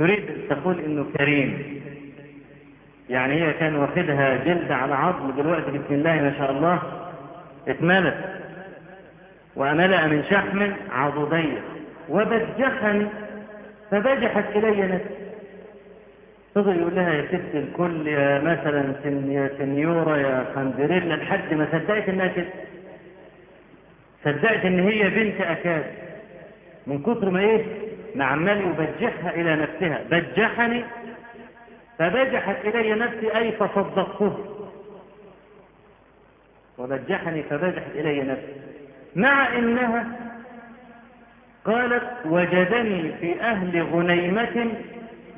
تريد تقول إنه كريم. يعني هي كان واخدها جلد على عظم دلوقتي بسم الله ما شاء الله اتملت. وملأ من شحم عضدي. وبجحني فبجحت إلي نفسي. فضل يقول لها يا ست الكل يا مثلا يا سنيورة يا خندريلا لحد ما صدقت إنها كده. صدقت إن هي بنت أكاد. من كتر ما إيه؟ ما عمال يبجحها إلى نفسها. بجحني؟ فبجحت إلي نفسي أي فصدقته. وبجحني فبجحت إلي نفسي. مع إنها قالت وجدني في أهل غنيمة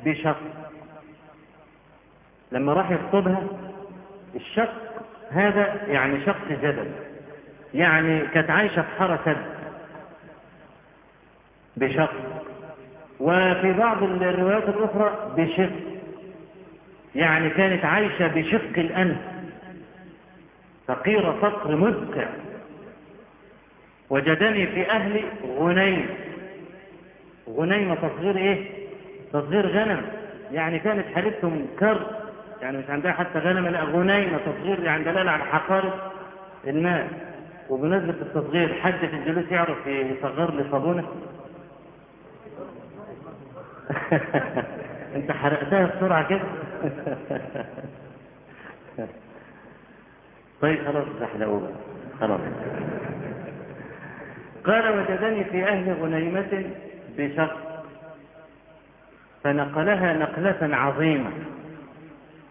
بشق. لما راح يخطبها الشق هذا يعني شق جبل يعني كانت عايشة في حارة بشق. وفي بعض الروايات الأخرى بشق. يعني كانت عايشة بشق الأنف. فقيرة فقر مدقع وجدني في أهل غنيم. غنيمة تصغير إيه؟ تصغير غنم. يعني كانت حالتهم كر يعني مش عندها حتى غنم. لا غنيمة تصغير. يعني دلالة على حقارة الماء وبمناسبة التصغير حد في الجلوس يعرف يصغر لي صابونة انت حرقتها بسرعة كده. طيب خلاص زحلقوا خلاص. قال وجدني في أهل غنيمة بشق فنقلها نقلة عظيمة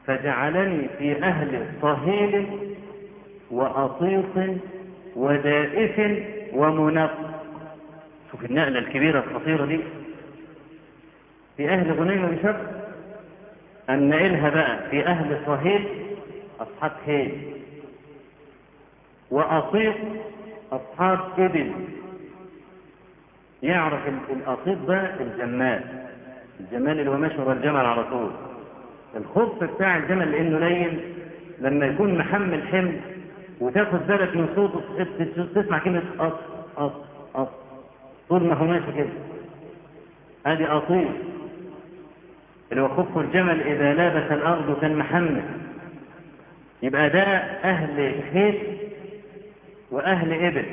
فجعلني في أهل صهيل وأطيط ودائف ومنق. شوف النقلة الكبيرة الخطيرة دي. في أهل غنيمة بشق أن نقلها بقى في أهل صهيل أصحاب هيل وأطيط أصحاب إبل يعرف الأطيط ده الجمال الجمال اللي هو ماشي ورا الجمل على طول. الخف بتاع الجمل لأنه لين لما يكون محمل حمل وتاخد بالك من صوته تسمع كلمة أط أط أط طول ما هو ماشي كده. ادي أطيط اللي هو خف الجمل إذا لابس الأرض كان محمل يبقى ده أهل خيل وأهل إبل.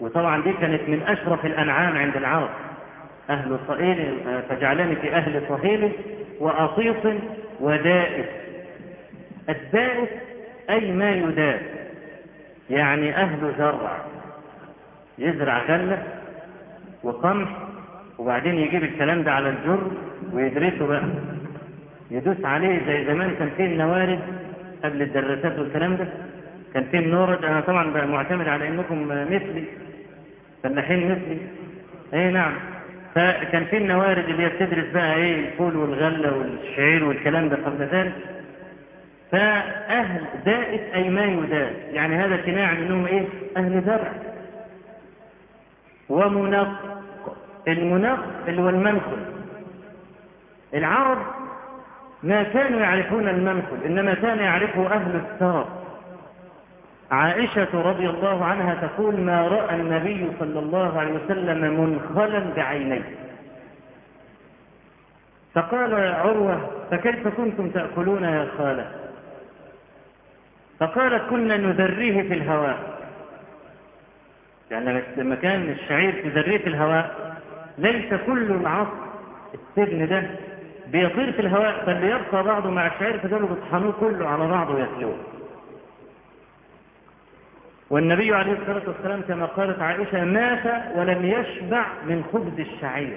وطبعا دي كانت من أشرف الأنعام عند العرب. أهل صهيل فجعلني في أهل صهيل وأطيط ودائس. الدائس أي ما يداس يعني أهل زرع. يزرع غلة وقمح وبعدين يجيب الكلام ده على الجر ويدرسه بقى. يدوس عليه زي زمان. كان فيه النوارد قبل الدراسات والكلام ده. كان فيه النورد أنا طبعا بقى معتمد على إنكم مثلي. فلاحين مثلي. إيه نعم. فكان فيه النوارد اللي هي بتدرس بقى إيه الفول والغلة والشعير والكلام ده قبل ذلك. فأهل دائس أي ما يعني هذا كناية عن انهم إيه؟ أهل زرع ومنق المنق اللي هو المنخل. العرب ما كانوا يعرفون المنخل إنما كان يعرفه أهل الثرى. عائشة رضي الله عنها تقول ما رأى النبي صلى الله عليه وسلم منخلا بعينيه. فقال عروة فكيف كنتم تأكلون يا خالة؟ فقالت كنا نذريه في الهواء. يعني لما كان الشعير في الهواء ليس كل العصر السجن ده بيطير في الهواء بل يبقى بعضه مع الشعير فدول بيطحنوه كله على بعضه وياكلوه والنبي عليه الصلاة والسلام كما قالت عائشة مات ولم يشبع من خبز الشعير.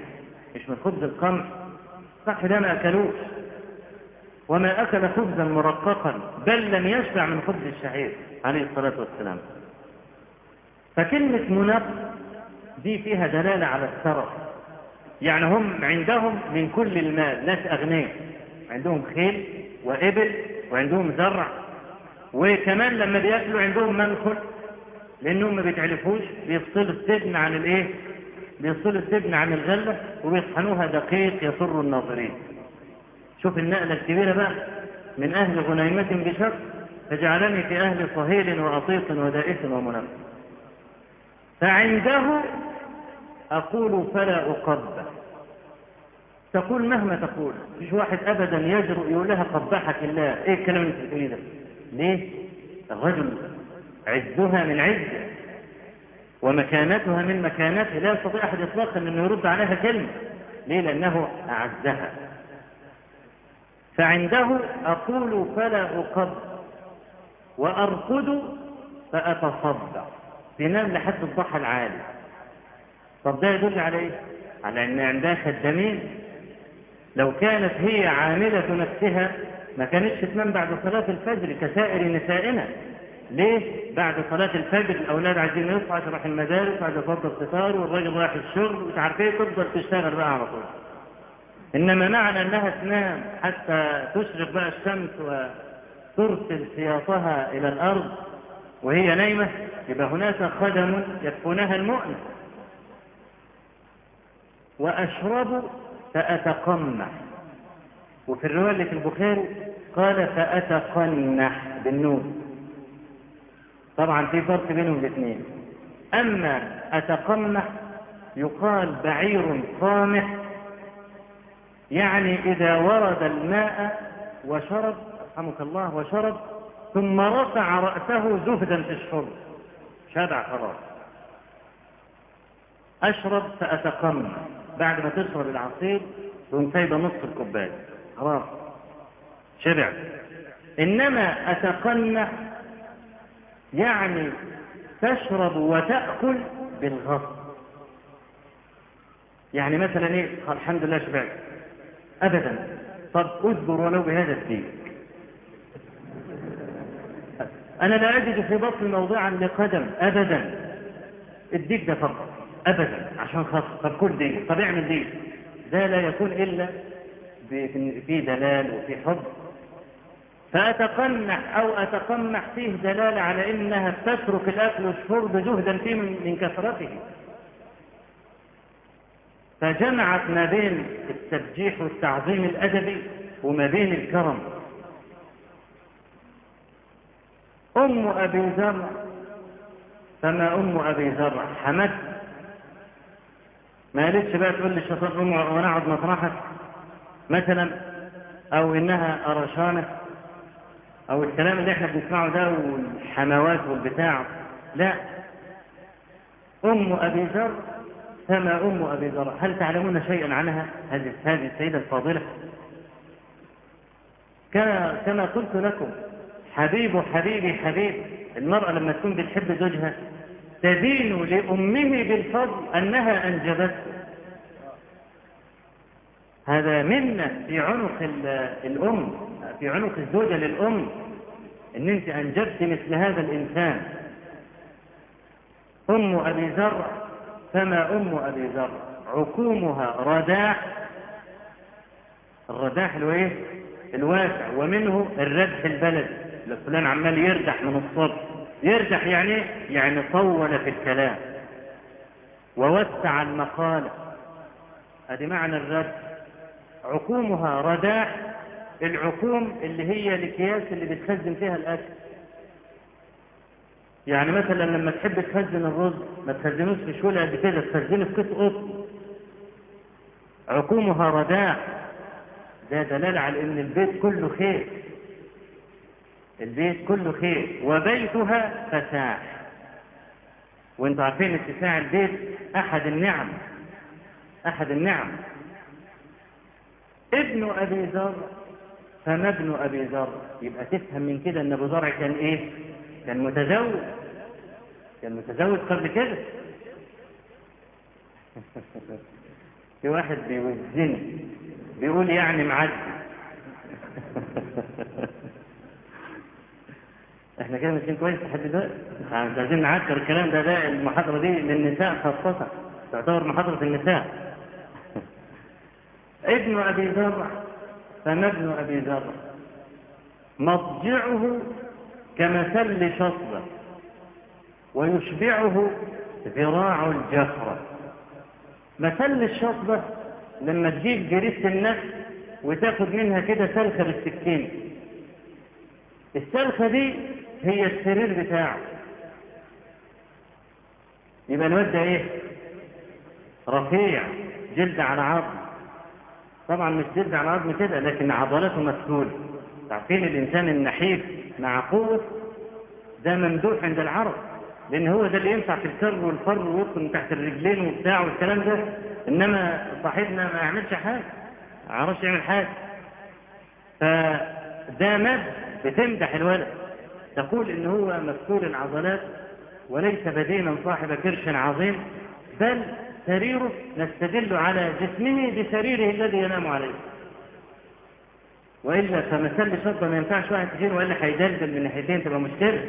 مش من خبز القمح. صح ده ما أكلوش. وما أكل خبزا مرققا بل لم يشبع من خبز الشعير عليه الصلاة والسلام. فكلمة منق دي فيها دلالة على الثرى. يعني هم عندهم من كل المال ناس أغنياء. عندهم خيل وإبل وعندهم زرع. وكمان لما بيأكلوا عندهم منخل لأنهم ما بيتعرفوش بيفصلوا السجن عن الإيه؟ بيفصلوا السجن عن الغلة وبيطحنوها دقيق يسر الناظرين. شوف النقلة الكبيرة بقى. من أهل غنيمة بشر فجعلني في أهل صهيل وأطيط ودائس ومنفس فعنده أقول فلا أقبل تقول مهما تقول مفيش واحد ابدا يجرؤ يقول لها قبحك الله. إيه الكلام اللي بتقوليه ده؟ ليه؟ الرجل عزها من عزة ومكانتها من مكانته لا يستطيع أحد اطلاقا إنه يرد عليها كلمة. ليه؟ لأنه أعزها. فعنده أقول فلا اقبل وأرقد فاتصدق تنام لحد الضحى العالي. طب ده يدل على إيه على أن عندها خدامين لو كانت هي عاملة نفسها ما كانتش تنام بعد صلاة الفجر كسائر نسائنا ليه؟ بعد صلاة الفجر الأولاد عايزين عشان رايح المدارس وعايز يفضل الفطار والراجل رايح الشغل مش عارف إيه تفضل تشتغل بقى على طول. إنما معنى أنها تنام حتى تشرق بقى الشمس وترسل سياطها إلى الأرض وهي نايمة يبقى هناك خدم يكفونها المؤنة. وأشرب فأتقمح وفي الرواية اللي في البخاري قال فأتقنح بالنون. طبعا في فرق بينهم الاثنين. أما أتقمح يقال بعير قامح يعني إذا ورد الماء وشرب رحمك الله وشرب ثم رفع رأسه زهدا في الشرب. شبع خلاص. أشرب فأتقمح بعد ما تشرب العصير تقوم سايبة نص الكوباية. خلاص. شبع. إنما اتقنح يعني تشرب وتأكل بالغصب. يعني مثلا إيه؟ الحمد لله شبعت. ابدا. طب اذكر ولو بهذا الدين. أنا لا أجد في بطني موضعا لقدم. ابدا. الديك ده فقط. ابدا عشان خاص طب كل دي طب اعمل دي ده لا يكون إلا في دلال وفي حب. فأتقنح أو اتقمح فيه دلاله على إنها تترك الأكل والشرب جهدا فيه من كثرته. فجمعت ما بين التبجيح والتعظيم الأدبي وما بين الكرم. أم أبي ذر فما أم أبي ذر حمد. ما قالتش بقى تقول للشيطان قوم وأنا اقعد مطرحك؟ مثلا أو إنها قرشانه أو الكلام اللي إحنا بنسمعه ده والحموات والبتاع. لا. أم أبي ذر كما أم أبي ذر. هل تعلمون شيئا عنها؟ هذه هذه السيدة الفاضلة. كما كما قلت لكم حبيب حبيبي حبيب. المرأة لما تكون بتحب زوجها تدين لأمه بالفضل أنها أنجبته. هذا منة في عنق الأم في عنق الزوجة للأم أن أنت أنجبت مثل هذا الإنسان. أم أبي ذر فما أم أبي ذر؟ عكومها رداح. الرداح الواسع ومنه الردح البلد. فلان عمال يردح من الصبح. يرجح يعني؟ يعني طول في الكلام. ووسع المقالة هذه معنى الرد. عقومها رداح العقوم اللي هي الاكياس اللي بتخزن فيها الأكل. يعني مثلا لما تحب تخزن الرز ما تخزنوش في شوله قد كده تخزنه في كيس قطن. عقومها رداح ده دلالة على إن البيت كله خير. البيت كله خير وبيتها فساح. وانتوا عارفين اتساع البيت أحد النعم أحد النعم. ابن أبي ذر فما ابن أبي ذر؟ يبقى تفهم من كده إن أبو ذر كان إيه؟ كان متزوج. كان متزوج قبل كده. في واحد بيوزني بيقول يعني معدي. كده ماشيين كويس لحد دلوقتي. مش عايزين نعكر الكلام ده ده المحاضرة دي للنساء خاصة. تعتبر محاضرة النساء. ابن أبي ذر فما ابن أبي ذر؟ مضجعه كمثل شصبه ويشبعه ذراع الجفرة. مثل الشصبه لما تجيب جريدة النفس وتاخد منها كده سلخة بالسكين. السلخة دي هي السرير بتاعه. يبقى الواد ده إيه؟ رفيع جلد على عظم. طبعا مش جلد على عظم كده لكن عضلاته مفتولة تعرفين الإنسان النحيف مع قوة ده ممدوح عند العرب لأن هو ده اللي ينفع في الكر والفر ويدخل تحت الرجلين وبتاع والكلام ده. إنما صاحبنا ما يعملش حاجة ما يعرفش يعمل حاجة. فده مد بتمدح الولد. تقول إن هو مفتول العضلات وليس بدينا صاحب كرش عظيم بل سريره نستدل على جسمه بسريره الذي ينام عليه. وإلا فمثل شرطه ما ينفعش واحد كتير وإلا هيدلدل من ناحيتين تبقى مشكلة.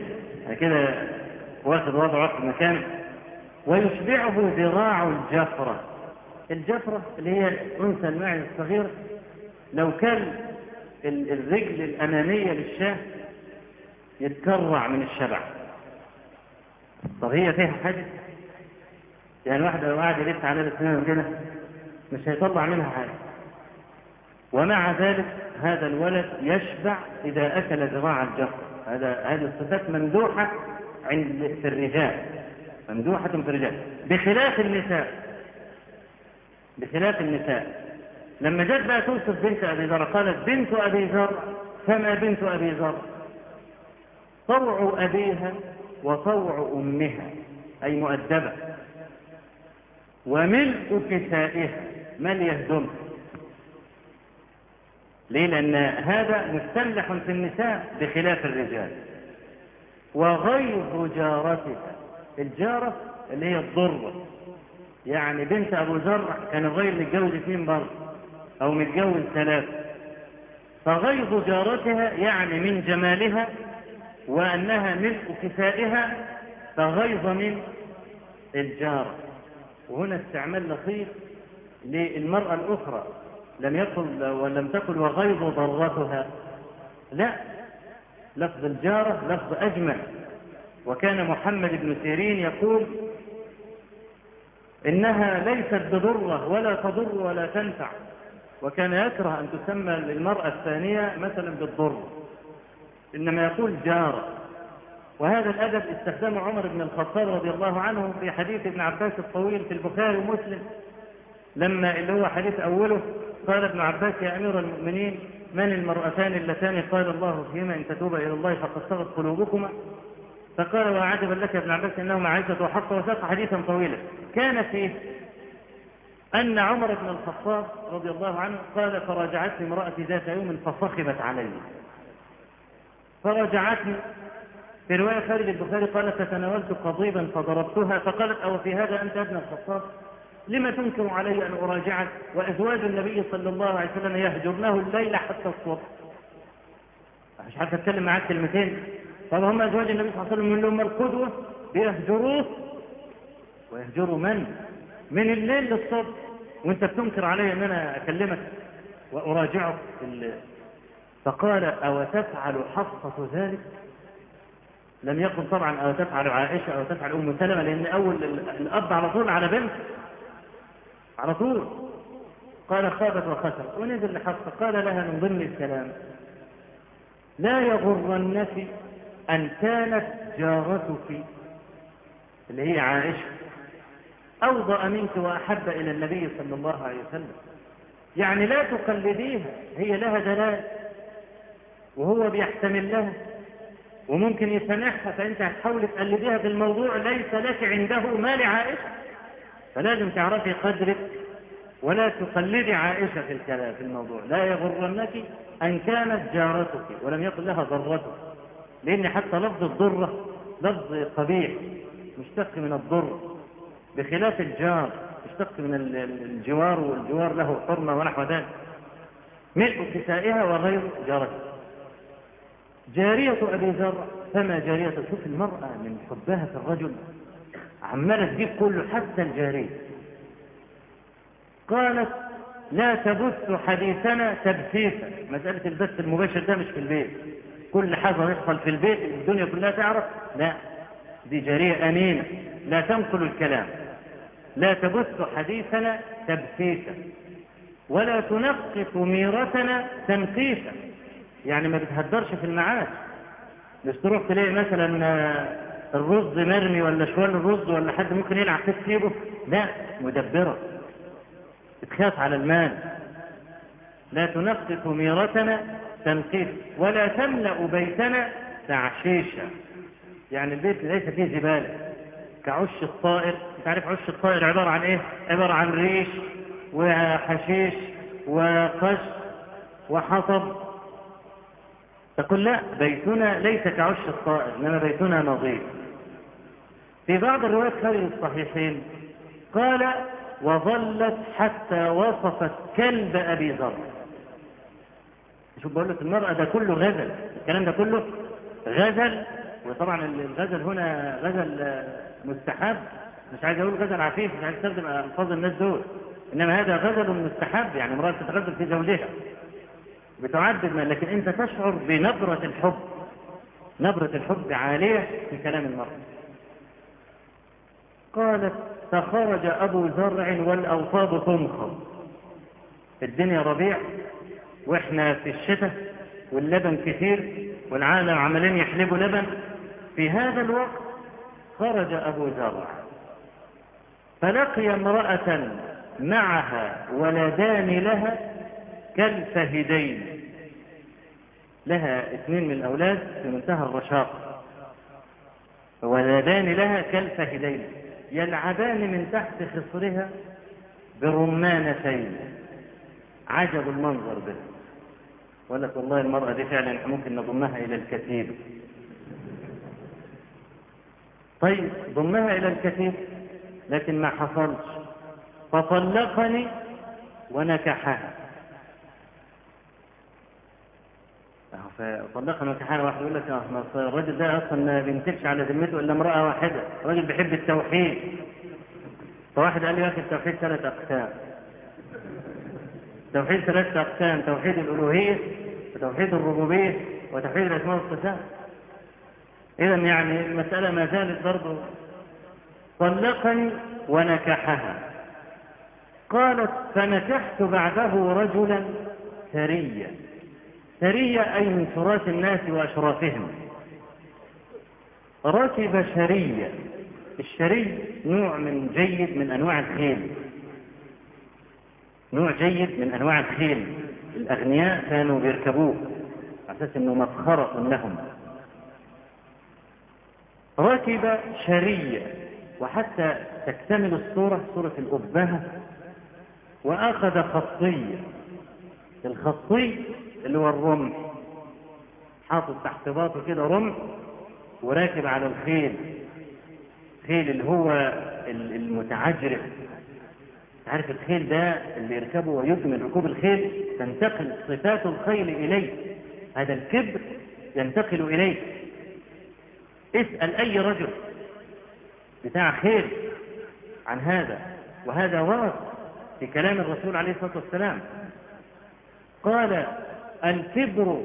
كده واخد وضعه في مكانه. ويشبعه ذراع الجفرة. الجفرة اللي هي أنثى الماعز الصغير لو كان الرجل الأمامية للشاة يتكرع من الشبع. طب هي فيها حاجة؟ يعني واحد لو قاعد يلف على الاسنان كده مش هيطلع منها حاجة. ومع ذلك هذا الولد يشبع إذا أكل ذراع الجفر. هذا هذه الصفات ممدوحة عند في الرجال. ممدوحة في الرجال. بخلاف النساء. بخلاف النساء. لما جت بقى توصف بنت أبي ذر قالت بنت أبي ذر فما بنت أبي ذر؟ طوع أبيها وطوع أمها أي مؤدبة. وملء كسائها من يهدمها ليه؟ لأن هذا مستملح في النساء بخلاف الرجال. وغيظ جارتها الجارة اللي هي الضرة. يعني بنت أبو زرع كان الغير متجوز اثنين برضه أو متجوز ثلاثة. فغيظ جارتها يعني من جمالها وأنها ملء كسائها فغيظ من الجارة وهنا استعمال لطيف للمرأة الأخرى لم يقل ولم تقل وغيظ ضرتها. لا لفظ الجارة لفظ أجمل. وكان محمد بن سيرين يقول إنها ليست بضرة ولا تضر ولا تنفع. وكان يكره أن تسمى للمرأة الثانية مثلا بالضر. إنما يقول جارة وهذا الأدب استخدمه عمر بن الخطاب رضي الله عنه في حديث ابن عباس الطويل في البخاري ومسلم. لما اللي هو حديث أوله قال ابن عباس يا أمير المؤمنين من المرأتان اللتان؟ قال الله فيهما إن تتوبا إلى الله فقد صغت قلوبكما. فقال وعجبا لك ابن عباس إنهما عزة وحق وساق حديثا طويلا. كان فيه أن عمر بن الخطاب رضي الله عنه قال فراجعتني امرأتي ذات يوم فصخبت علي. فرجعتني. في رواية خالد البخاري قالت فتناولت قضيبا فضربتها. فقالت أو في هذا أنت ابن الخطاب؟ لما تنكر علي أن أراجعك وأزواج النبي صلى الله عليه وسلم يهجرنه الليل حتى الصبح؟ مش عارف أتكلم معاك كلمتين. طب هم أزواج النبي صلى الله عليه وسلم من لهم القدوة بيهجروه؟ ويهجروا من؟ من الليل للصبح. وأنت بتنكر علي أن أنا أكلمك وأراجعك فقال أو تفعل حفصة ذلك؟ لم يقل طبعا أو تفعل عائشة أو تفعل أم سلمة لأن أول الأب على طول على بنت على طول. قال خابت وخسرت. ونزل لحفصة قال لها من ضمن الكلام لا يغرنك أن كانت جارتك اللي هي عائشة أوضأ منك وأحب إلى النبي صلى الله عليه وسلم. يعني لا تقلديها هي لها دلال وهو بيحتمل لها وممكن يسامحها فأنت هتحاول تقلديها في الموضوع ليس لك عنده ما لعائشة فلازم تعرفي قدرك ولا تقلدي عائشة في الكلام في الموضوع. لا يغرنك أن كانت جارتك ولم يقل لها ضرتك. لأن حتى لفظ الضرة لفظ قبيح مشتق من الضر. بخلاف الجار مشتق من الجوار والجوار له حرمة ونحو ذلك. ملء كسائها وغير جارتها. جارية أبي ذر فما جارية شوف المرأة من حبها في الرجل؟ عمالة تجيب كله حتى الجارية قالت لا تبث حديثنا تبثيثا. مسألة البث المباشر ده مش في البيت. كل حاجة يحصل في البيت الدنيا كلها تعرف. لا دي جارية أمينة. لا تنقل الكلام. لا تبث حديثنا تبثيثا. ولا تنقص ميرتنا تنقيسا يعني ما بتهدرش في المعاش مش تروح تلاقي مثلا الرز مرمي ولا شوال الرز ولا حد ممكن يلعب في تسيبه لا مدبرة. بتخاف على المال. لا تنقص ميرتنا تنقيس ولا تملأ بيتنا تعشيشا يعني البيت ليس فيه زبالة. كعش الطائر انت عارف عش الطائر عبارة عن إيه؟ عبارة عن ريش وحشيش وقش وحطب. تقول لا بيتنا ليس كعش الطائر إنما بيتنا نظيف. في بعض الروايات خارج الصحيحين قال وظلت حتى وصفت كلب أبي ذر. شوف بقول لك المرأة ده كله غزل الكلام ده كله غزل وطبعا الغزل هنا غزل مستحب. مش عايز أقول غزل عفيف مش عايز استخدم ألفاظ الناس دول إنما هذا غزل مستحب يعني امرأة تتغزل في زوجها. بتعدد لكن انت تشعر بنبرة الحب. نبرة الحب عالية في كلام المرأة قالت فخرج أبو زرع والأوصاب تنخض الدنيا ربيع وإحنا في الشتاء واللبن كثير والعالم عمالين يحلبوا لبن. في هذا الوقت خرج أبو زرع. فلقي امرأة معها ولدان لها كالفهدين. لها اثنين من الأولاد في منتهى الرشاقة ولدان لها كالفهدين يلعبان من تحت خصرها برمانتين. عجب المنظر به وقال لك والله المرأة دي فعلا ممكن نضمها إلى الكثير طيب ضمها إلى الكثير لكن ما حصلش. فطلقني ونكحها. فطلقني ونكحها واحد يقول لك الراجل ده أصلا ما بيمسكش على ذمته إلا امرأة واحدة. الراجل بيحب التوحيد. فواحد قال لي يا أخي التوحيد ثلاث أقسام. توحيد ثلاثة أقسام توحيد الألوهية وتوحيد الربوبية وتوحيد الأسماء والصفات. إذا يعني المسألة ما زالت برضه طلقني ونكحها. قالت فنكحت بعده رجلا ثريا ثريا أي من تراث الناس وأشرافهم. ركب شريا الشري نوع من جيد من أنواع الخيل. نوع جيد من أنواع الخيل. الأغنياء كانوا بيركبوه على أساس أنه مفخرة لهم. ركب شرية. وحتى تكتمل الصورة صورة الأبهة. وأخذ خطية. الخطي اللي هو الرمح. حاطط تحت باطه كده رمح وراكب على الخيل. خيل اللي هو المتعجرف. عارف الخيل ده اللي يركبه ويكمل ركوب الخيل؟ تنتقل صفات الخيل إليه. هذا الكبر ينتقل إليه. اسأل أي رجل بتاع خير عن هذا. وهذا ورد في كلام الرسول عليه الصلاة والسلام. قال الكبر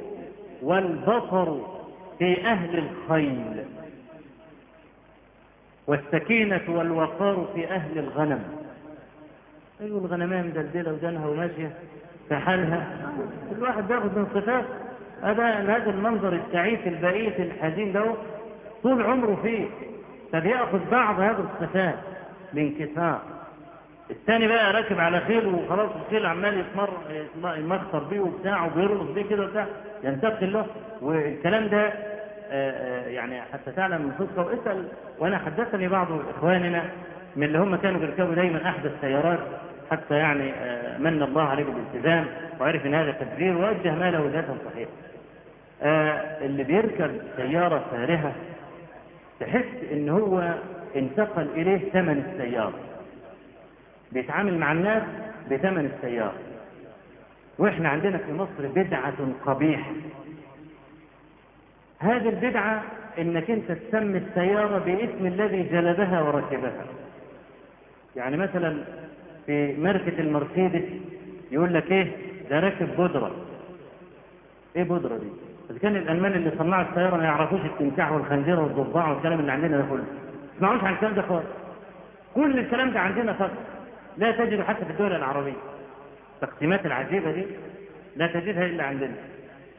والبطر في أهل الخيل والسكينة والوقار في أهل الغنم. أيوة الغنمية مدلدلة ودانها وماشية في حالها. كل واحد بياخد من صفات. هذا هذا المنظر التعيس البئيس الحزين ده طول عمره فيه. فبياخذ بعض هذه الصفات بانكسار الثاني بقى راكب على خيل وخلاص الخيل عمال يتمر يمخطر بيه وبتاع وبيرقص بيه كده وبتاع ينتقل له والكلام ده يعني حتى تعلم من صدقه واسأل وأنا حدثني بعض إخواننا من اللي هم كانوا بيركبوا دايما احدث السيارات حتى يعني من الله عليه بالالتزام وعرف إن هذا تبذير ووجه ماله ذاتا صحيح. اللي بيركب سيارة فارهة تحس إن هو انتقل إليه ثمن السيارة. بيتعامل مع الناس بثمن السيارة. وإحنا عندنا في مصر بدعة قبيحة. هذه البدعة إنك أنت تسمي السيارة باسم الذي جلبها وركبها. يعني مثلا في ماركة المرسيدس يقول لك إيه ده راكب بودرة إيه بودرة دي إذا كان الألمان اللي صنعوا السيارة ما يعرفوش التمساح والخنزير والضفدع والكلام اللي عندنا ده كله ما عن الكلام ده خالص كل الكلام ده عندنا فقط لا تجد حتى في الدول العربية. التقسيمات العجيبة دي لا تجدها إلا عندنا.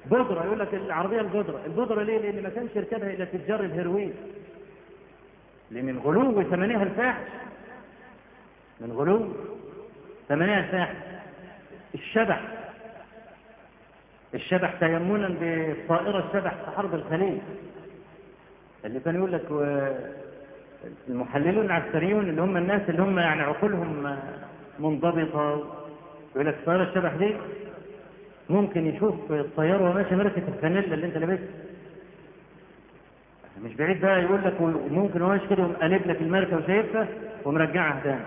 بودرة يقول لك العربية البودرة. البودرة ليه؟ لأن ما كانش يركبها إلا تجار الهيروين. لمن غلو ثمنها الفاحش. من غلو ثمانية ساعة الشبح. الشبح تيمنا بطائرة الشبح في حرب الخليج. اللي كان يقول لك المحللون العسكريون اللي هم الناس اللي هم يعني عقولهم منضبطة يقول لك طائرة الشبح دي ممكن يشوف الطيارة وهو ماشي مركة الفانيلا اللي انت لابسها. مش بعيد بقى يقول لك ممكن هو ماشي كده قلب لك المركة وشايفها ومرجعها تاني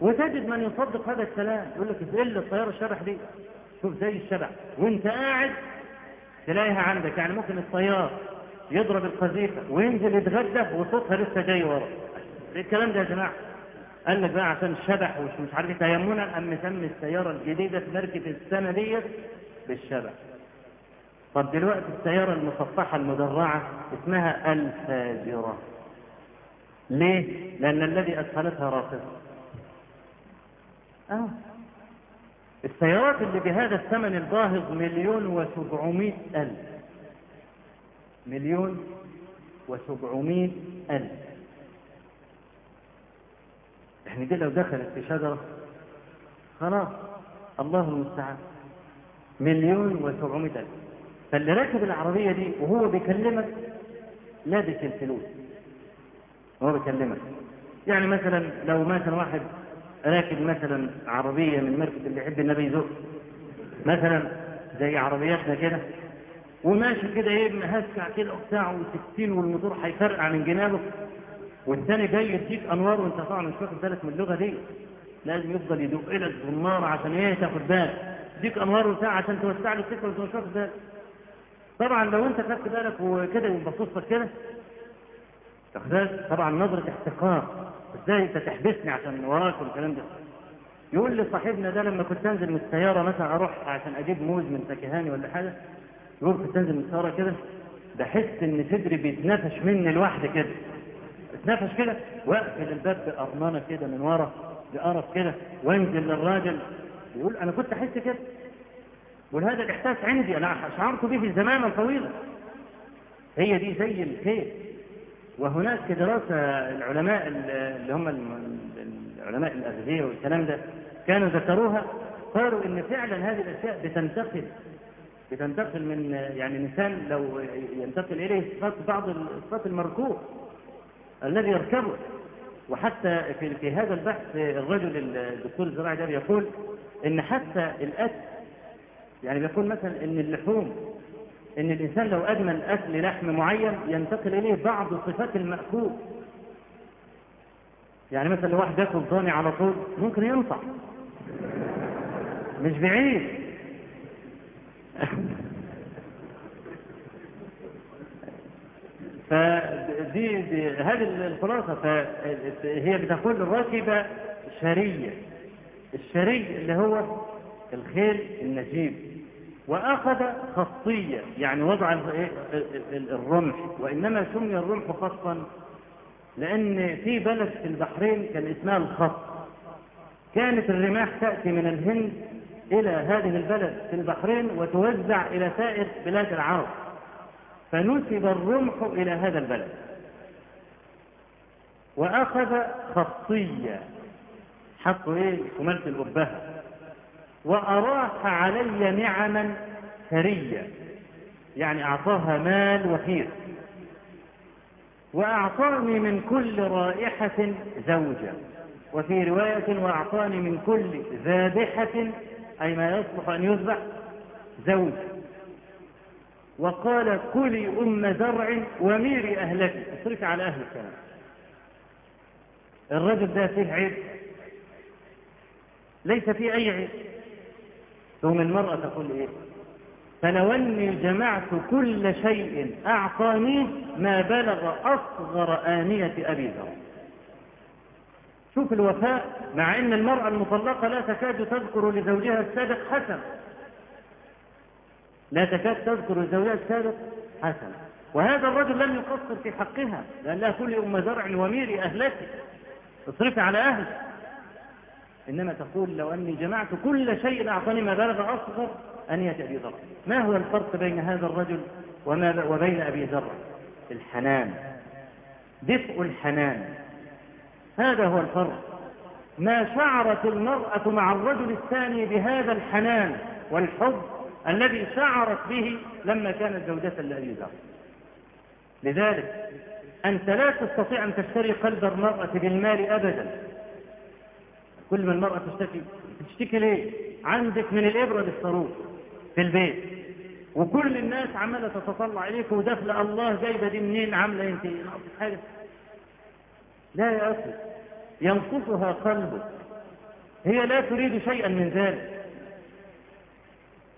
وتجد من يصدق هذا الكلام يقول لك إيه اللي الطيارة الشبح دي؟ شوف زي الشبح وانت قاعد تلاقيها عندك. يعني ممكن الطيار يضرب القذيفة وينزل يتغدى وصوتها لسه جاي ورا. إيه الكلام ده يا جماعة؟ قال لك بقى عشان الشبح ومش مش عارف تيمنا ام مسمي السيارة الجديدة في مركب السنة ديت بالشبح. طب دلوقتي السيارة المصفحة المدرعة اسمها الفاجرة ليه؟ لأن الذي أدخلتها راقصة آه. السيارات اللي بهذا الثمن الباهظ مليون وسبعمائة ألف. مليون وسبعمائة ألف. يعني دي لو دخلت في شجرة خلاص الله المستعان. مليون وسبعمائة ألف. فاللي راكب العربية دي وهو بيكلمك لابس الفلوس وهو بيكلمك. يعني مثلا لو مثلا واحد راكب مثلا عربية من مركب اللي يحب النبي يزور مثلا زي عربياتنا كده وماشي كده إيه مهسع كده وبتاع وستين والموتور هيفرقع من جنابه. والثاني جاي يديك أنوار وانت طبعا مش واخد بالك من اللغة دي. لازم يفضل يدق لك بالنار عشان إيه تاخد بالك يديك أنوار وبتاع عشان توسع له السكه وانت مش واخد بالك طبعا لو انت خدت بالك وكده وبصص لك كده. طبعا نظرة احتقار. إزاي انت تحبسني عشان وراك والكلام ده؟ يقول لي صاحبنا ده لما كنت انزل من السيارة مثلا أروح عشان أجيب موز من فكهاني ولا حاجة يقول كنت انزل من السيارة كده؟ بحس إن صدري بيتنفش مني لوحدي كده. اتنفش كده؟ واقفل الباب بأرمانة كده من ورا بقرف كده وانزل للراجل يقول أنا كنت أحس كده. وهذا الإحساس عندي أنا شعرت به زمانا طويلا هي دي زي الخير. وهناك دراسة العلماء اللي هم العلماء الأغذية والكلام ده كانوا ذكروها قالوا إن فعلا هذه الأشياء بتنتقل بتنتقل من يعني الإنسان لو ينتقل إليه صفات بعض الصفات المركوب الذي يركبه. وحتى في في هذا البحث الرجل الدكتور الزراعي ده بيقول إن حتى الأكل يعني بيقول مثلا إن اللحوم إن الإنسان لو أدمن أكل لحم معين ينتقل إليه بعض صفات المأكول. يعني مثلا لو واحد يأكل ضاني على طول ممكن ينصح مش بعيد. فدي دي هذه الخلاصة فهي بتقول الراكبة شرية الشري اللي هو الخيل النجيب وأخذ خطية يعني وضع الرمح وإنما سمي الرمح خطا لأن في بلد في البحرين كان اسمها الخط. كانت الرماح تأتي من الهند إلى هذه البلد في البحرين وتوزع إلى سائر بلاد العرب. فنسب الرمح إلى هذا البلد. وأخذ خطية. حطوا إيه؟ كمالة الأبهة. وأراح علي نعما ثرية يعني أعطاها مال وفير وأعطاني من كل رائحة زوجة. وفي رواية وأعطاني من كل ذابحة أي ما يصلح أن يذبح زوجة وقال كلي أم زرع وميري أهلك. اصرفي على أهلك كمان الرجل ده فيه عيب. ليس فيه أي عيب. ثم المرأة تقول إيه؟ فلو أني جمعت كل شيء أعطانيه ما بلغ أصغر آنية أبي ذر شوف الوفاء مع أن المرأة المطلقة لا تكاد تذكر لزوجها السابق حسن. لا تكاد تذكر لزوجها السابق حسن. وهذا الرجل لم يقصر في حقها لأن لها كل أم زرع وميري أهلك اصرفي على أهلك إنما تقول لو أني جمعت كل شيء أعطاني ما بلغ أصغر أن أبي ذر ما هو الفرق بين هذا الرجل وما وبين أبي ذر الحنان. دفء الحنان. هذا هو الفرق. ما شعرت المرأة مع الرجل الثاني بهذا الحنان والحب الذي شعرت به لما كانت زوجة لأبي ذر لذلك أنت لا تستطيع أن تشتري قلب المرأة بالمال أبدا. كل ما المرأة تشتكي تشتكي ليه؟ عندك من الإبرة للصاروخ في البيت. وكل الناس عمالة تتطلع إليك وداخلة الله جايبة دي منين؟ عاملة أنت لا يا أخي ينقصها قلبك. هي لا تريد شيئا من ذلك.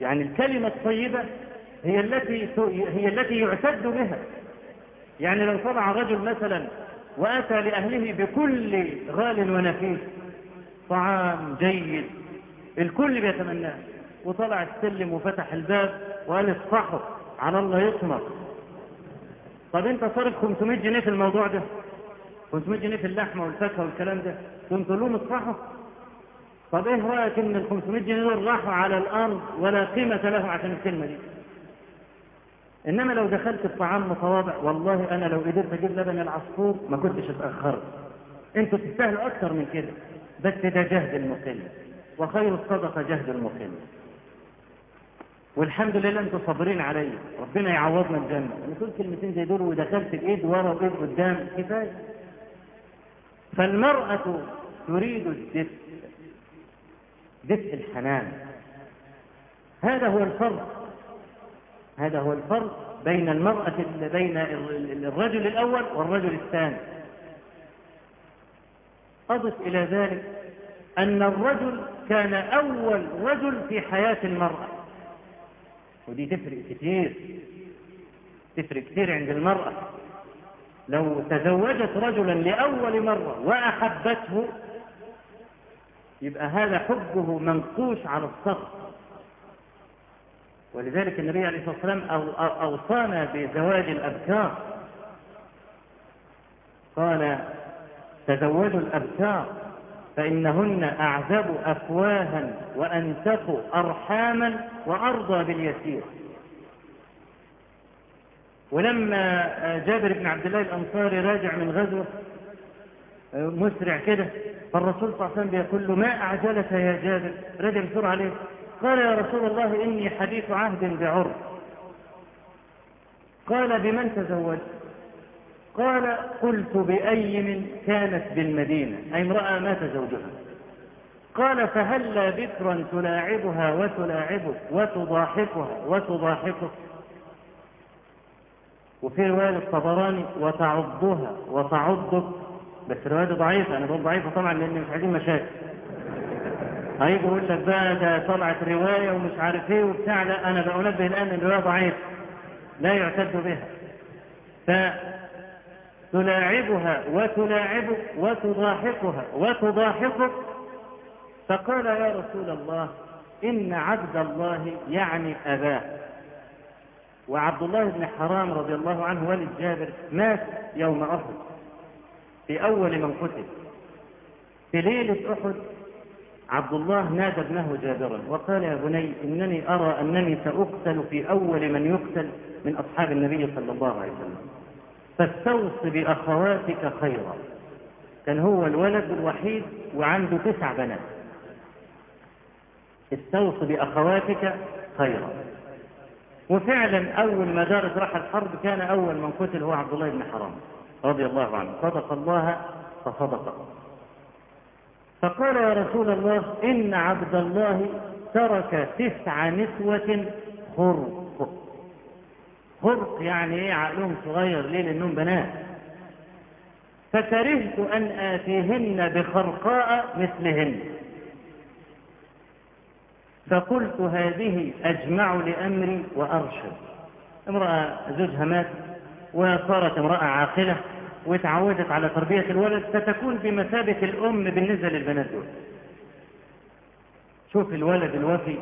يعني الكلمة الطيبة هي التي هي التي يعتد بها. يعني لو طلع رجل مثلا وأتى لأهله بكل غال ونفيس طعام جيد الكل بيتمناه وطلع السلم وفتح الباب وقال اصفحوا على الله يطمر طب أنت صارف 500 جنيه في الموضوع ده؟ 500 جنيه في اللحمة والفاكهة والكلام ده. كنت لهم اصفحوا طب إيه رأيك إن ال 500 جنيه دول راحوا على الأرض ولا قيمة له عشان الكلمة دي؟ إنما لو دخلت بطعام متواضع والله أنا لو قدرت أجيب لبن العصفور ما كنتش اتاخرت أنتوا تستاهلوا أكثر من كده. بس ده جهد المقل وخير الصدقة جهد المقل. والحمد لله أنتوا صابرين عليا. ربنا يعوضنا الجنة. أنا كل كلمتين زي دول ودخلت بايد ورا وإيد قدام. كفاية. فالمرأة تريد الدفء دفء الحنان. هذا هو الفرق هذا هو الفرق بين المرأة بين الرجل الأول والرجل الثاني. أضف إلى ذلك أن الرجل كان أول رجل في حياة المرأة. ودي تفرق كتير تفرق كتير عند المرأة. لو تزوجت رجلا لأول مرة وأحبته يبقى هذا حبه منقوش على الصبر ولذلك النبي عليه الصلاة والسلام أوصانا بزواج الأبكار. قال تزوجوا الأبكار فإنهن أعذب أفواها وأنتق أرحاما وأرضى باليسير. ولما جابر بن عبد الله الأنصاري راجع من غزوة مسرع كده فالرسول صلى الله عليه وسلم بيقول له ما أعجلك يا جابر؟ رجع بسرعة عليه قال يا رسول الله إني حديث عهد بعرف قال بمن تزوجت قال قلت بأيم كانت بالمدينة أي امرأة مات زوجها قال فهلا بكرا تلاعبها وتلاعبك وتضاحكها وتضاحكك؟ وفي رواية الطبراني وتعضها وتعضك. بس رواية ضعيفة أنا بقول ضعيفة طبعا لأن مش عايزين مشاكل. هيجي يقول لك بقى ده طلعت رواية ومش عارف إيه وبتاع. لا أنا بأنبه الآن إن الرواية ضعيفة لا يعتد بها. فتلاعبها وتلاعبك وتضاحكها وتضاحكك. فقال يا رسول الله إن عبد الله يعني أباه. وعبد الله بن حرام رضي الله عنه والد جابر مات يوم أحد في أول من قتل. في ليلة أحد عبد الله نادى ابنه جابرا وقال يا بني إنني أرى أنني سأقتل في أول من يقتل من أصحاب النبي صلى الله عليه وسلم. فاستوص بأخواتك خيرا. كان هو الولد الوحيد وعنده تسع بنات. استوص بأخواتك خيرا. وفعلا أول ما دارت راح الحرب كان أول من قتل هو عبد الله بن حرام رضي الله عنه. صدق الله فصدق فقال يا رسول الله إن عبد الله ترك تسع نسوة خرق. خرق يعني إيه؟ عقلهم صغير ليه لانهم بنات. فكرهت أن آتيهن بخرقاء مثلهن. فقلت هذه أجمع لأمري وأرشد. امرأة زوجها مات وصارت امرأة عاقلة وتعودت على تربية الولد فتكون بمثابه الأم بالنسبة للبنات. دول شوف الولد الوفي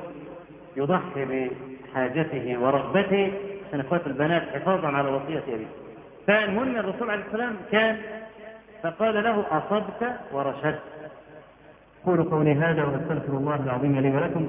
يضحي بحاجته ورغبته. عشان إخوات البنات حفاظا على وصية أبيه. فالمهم الرسول عليه السلام كان فقال له أصبت ورشدت. قولوا قولي هذا وأستغفر الله العظيم لي ولكم.